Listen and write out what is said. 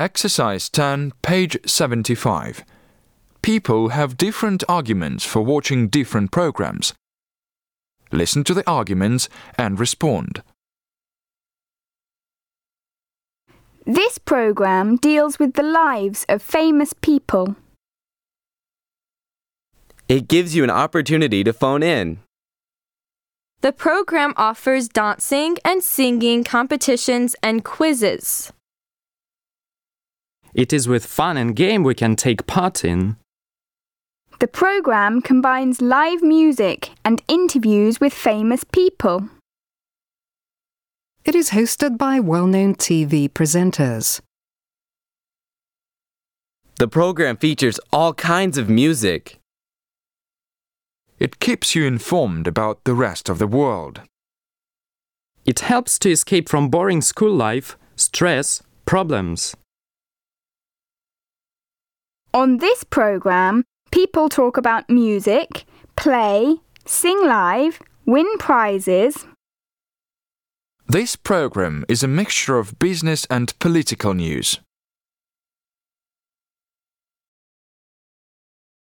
Exercise 10, page 75. People have different arguments for watching different programs. Listen to the arguments and respond. This program deals with the lives of famous people. It gives you an opportunity to phone in. The program offers dancing and singing competitions and quizzes. It is with fun and game we can take part in. The program combines live music and interviews with famous people. It is hosted by well known TV presenters. The program features all kinds of music. It keeps you informed about the rest of the world. It helps to escape from boring school life, stress, problems. On this program, people talk about music, play, sing live, win prizes. This program is a mixture of business and political news.